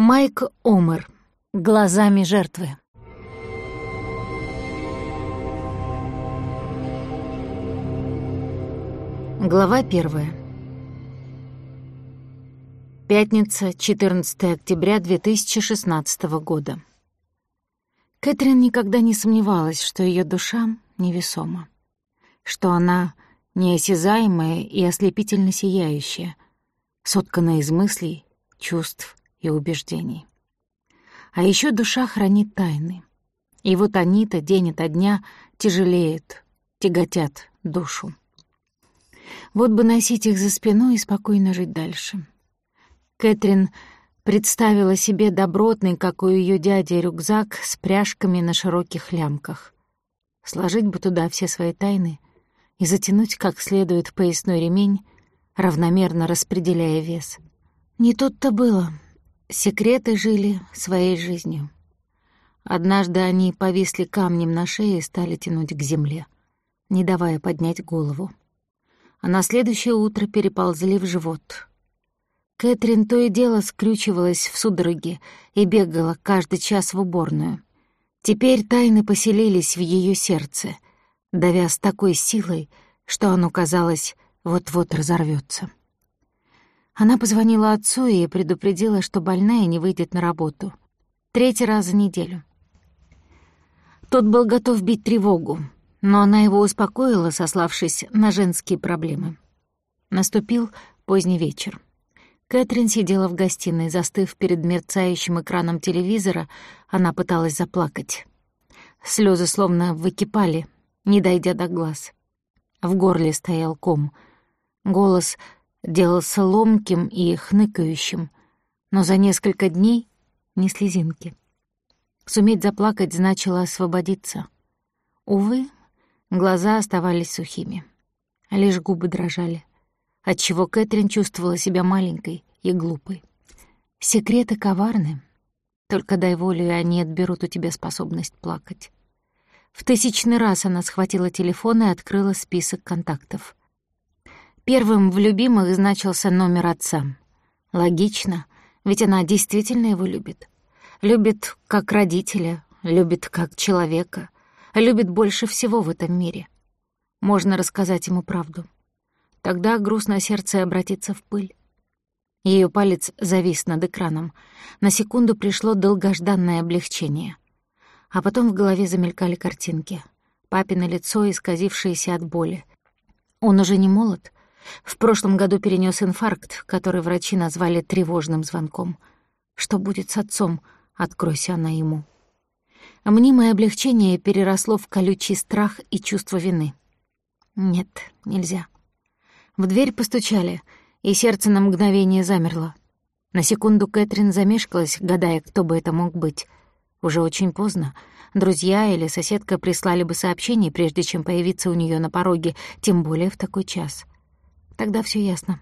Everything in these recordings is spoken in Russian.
Майк Омер. Глазами жертвы. Глава первая. Пятница, 14 октября 2016 года. Кэтрин никогда не сомневалась, что ее душа невесома, что она неосязаемая и ослепительно сияющая, сотканная из мыслей, чувств и убеждений. А еще душа хранит тайны. И вот они-то день ото дня тяжелеют, тяготят душу. Вот бы носить их за спиной и спокойно жить дальше. Кэтрин представила себе добротный, как у ее дяди, рюкзак с пряжками на широких лямках. Сложить бы туда все свои тайны и затянуть как следует поясной ремень, равномерно распределяя вес. Не тут-то было. Секреты жили своей жизнью. Однажды они повисли камнем на шее и стали тянуть к земле, не давая поднять голову. А на следующее утро переползли в живот. Кэтрин то и дело скрючивалась в судороге и бегала каждый час в уборную. Теперь тайны поселились в ее сердце, давя с такой силой, что оно, казалось, вот-вот разорвется. Она позвонила отцу и предупредила, что больная не выйдет на работу. Третий раз за неделю. Тот был готов бить тревогу, но она его успокоила, сославшись на женские проблемы. Наступил поздний вечер. Кэтрин сидела в гостиной, застыв перед мерцающим экраном телевизора, она пыталась заплакать. Слезы словно выкипали, не дойдя до глаз. В горле стоял ком. Голос делался ломким и хныкающим, но за несколько дней не слезинки. Суметь заплакать значило освободиться. Увы, глаза оставались сухими. Лишь губы дрожали, отчего Кэтрин чувствовала себя маленькой и глупой. Секреты коварны. Только дай волю, и они отберут у тебя способность плакать. В тысячный раз она схватила телефон и открыла список контактов. Первым в любимых значился номер отца. Логично, ведь она действительно его любит. Любит как родителя, любит как человека, любит больше всего в этом мире. Можно рассказать ему правду. Тогда грустное сердце обратится в пыль. Ее палец завис над экраном. На секунду пришло долгожданное облегчение. А потом в голове замелькали картинки. Папино лицо, исказившееся от боли. Он уже не молод, в прошлом году перенес инфаркт, который врачи назвали тревожным звонком. Что будет с отцом, откройся она ему. Мнимое облегчение переросло в колючий страх и чувство вины. Нет, нельзя. В дверь постучали, и сердце на мгновение замерло. На секунду Кэтрин замешкалась, гадая, кто бы это мог быть. Уже очень поздно. Друзья или соседка прислали бы сообщение, прежде чем появиться у нее на пороге, тем более в такой час. Тогда все ясно.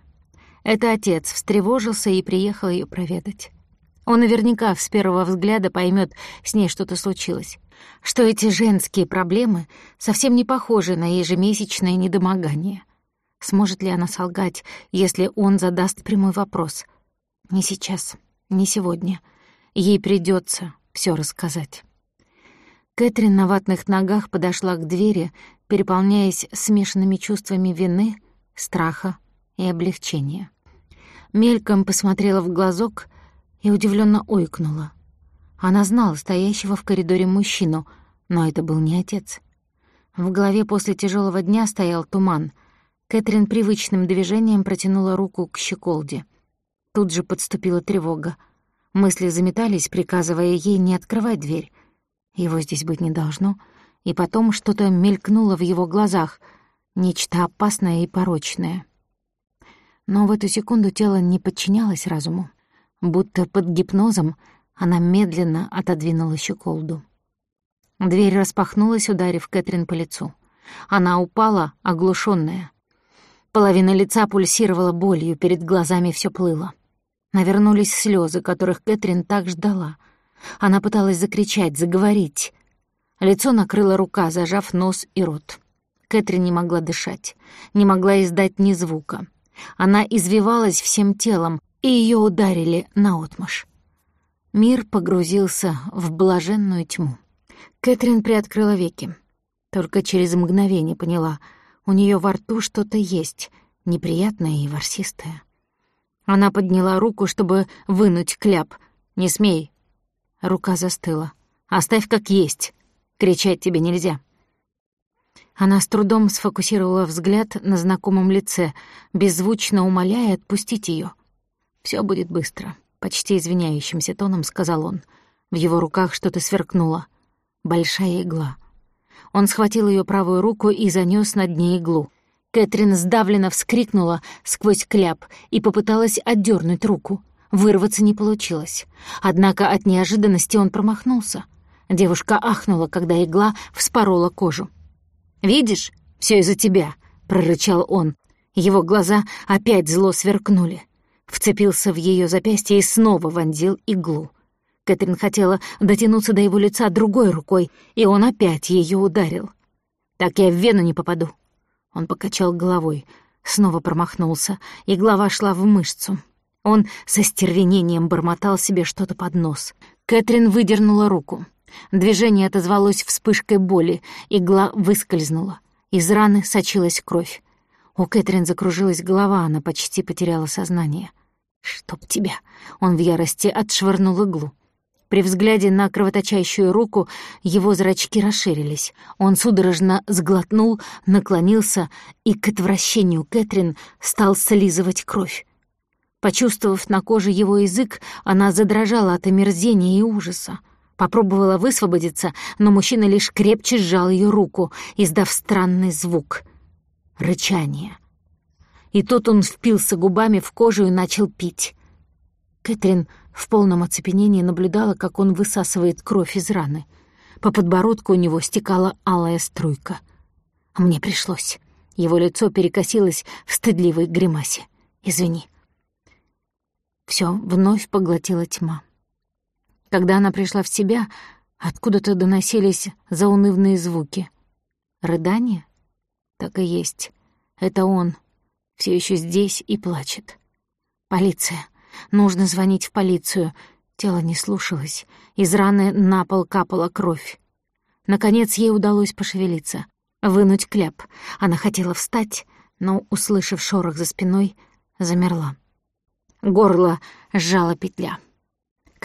Это отец встревожился и приехал ее проведать. Он наверняка с первого взгляда поймет, с ней что-то случилось. Что эти женские проблемы совсем не похожи на ежемесячное недомогание. Сможет ли она солгать, если он задаст прямой вопрос? Не сейчас, не сегодня. Ей придется все рассказать. Кэтрин на ватных ногах подошла к двери, переполняясь смешанными чувствами вины, страха и облегчения. Мельком посмотрела в глазок и удивленно ойкнула. Она знала стоящего в коридоре мужчину, но это был не отец. В голове после тяжелого дня стоял туман. Кэтрин привычным движением протянула руку к щеколде. Тут же подступила тревога. Мысли заметались, приказывая ей не открывать дверь. Его здесь быть не должно. И потом что-то мелькнуло в его глазах — Нечто опасное и порочное. Но в эту секунду тело не подчинялось разуму. Будто под гипнозом она медленно отодвинула щеколду. Дверь распахнулась, ударив Кэтрин по лицу. Она упала, оглушенная. Половина лица пульсировала болью, перед глазами все плыло. Навернулись слезы, которых Кэтрин так ждала. Она пыталась закричать, заговорить. Лицо накрыла рука, зажав нос и рот. Кэтрин не могла дышать, не могла издать ни звука. Она извивалась всем телом, и ее ударили наотмашь. Мир погрузился в блаженную тьму. Кэтрин приоткрыла веки. Только через мгновение поняла, у нее во рту что-то есть, неприятное и ворсистое. Она подняла руку, чтобы вынуть кляп. «Не смей!» Рука застыла. «Оставь как есть!» Кричать тебе нельзя. Она с трудом сфокусировала взгляд на знакомом лице, беззвучно умоляя отпустить ее. Все будет быстро», — почти извиняющимся тоном сказал он. В его руках что-то сверкнуло. Большая игла. Он схватил ее правую руку и занес над ней иглу. Кэтрин сдавленно вскрикнула сквозь кляп и попыталась отдернуть руку. Вырваться не получилось. Однако от неожиданности он промахнулся. Девушка ахнула, когда игла вспорола кожу. «Видишь, все из-за тебя», — прорычал он. Его глаза опять зло сверкнули. Вцепился в ее запястье и снова вонзил иглу. Кэтрин хотела дотянуться до его лица другой рукой, и он опять ее ударил. «Так я в вену не попаду». Он покачал головой, снова промахнулся, игла вошла в мышцу. Он со стервенением бормотал себе что-то под нос. Кэтрин выдернула руку. Движение отозвалось вспышкой боли, игла выскользнула. Из раны сочилась кровь. У Кэтрин закружилась голова, она почти потеряла сознание. «Чтоб тебя!» — он в ярости отшвырнул иглу. При взгляде на кровоточащую руку его зрачки расширились. Он судорожно сглотнул, наклонился и, к отвращению Кэтрин, стал слизывать кровь. Почувствовав на коже его язык, она задрожала от омерзения и ужаса. Попробовала высвободиться, но мужчина лишь крепче сжал ее руку, издав странный звук. Рычание. И тут он впился губами в кожу и начал пить. Кэтрин в полном оцепенении наблюдала, как он высасывает кровь из раны. По подбородку у него стекала алая струйка. Мне пришлось. Его лицо перекосилось в стыдливой гримасе. «Извини». Все вновь поглотила тьма. Когда она пришла в себя, откуда-то доносились заунывные звуки. Рыдание? Так и есть. Это он. Все еще здесь и плачет. Полиция. Нужно звонить в полицию. Тело не слушалось. Из раны на пол капала кровь. Наконец ей удалось пошевелиться. Вынуть кляп. Она хотела встать, но, услышав шорох за спиной, замерла. Горло сжала петля.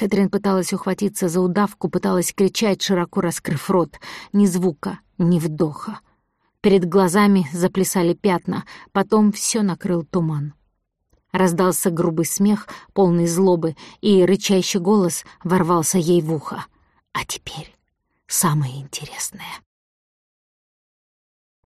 Кэтрин пыталась ухватиться за удавку, пыталась кричать, широко раскрыв рот. Ни звука, ни вдоха. Перед глазами заплясали пятна, потом все накрыл туман. Раздался грубый смех, полный злобы, и рычащий голос ворвался ей в ухо. «А теперь самое интересное».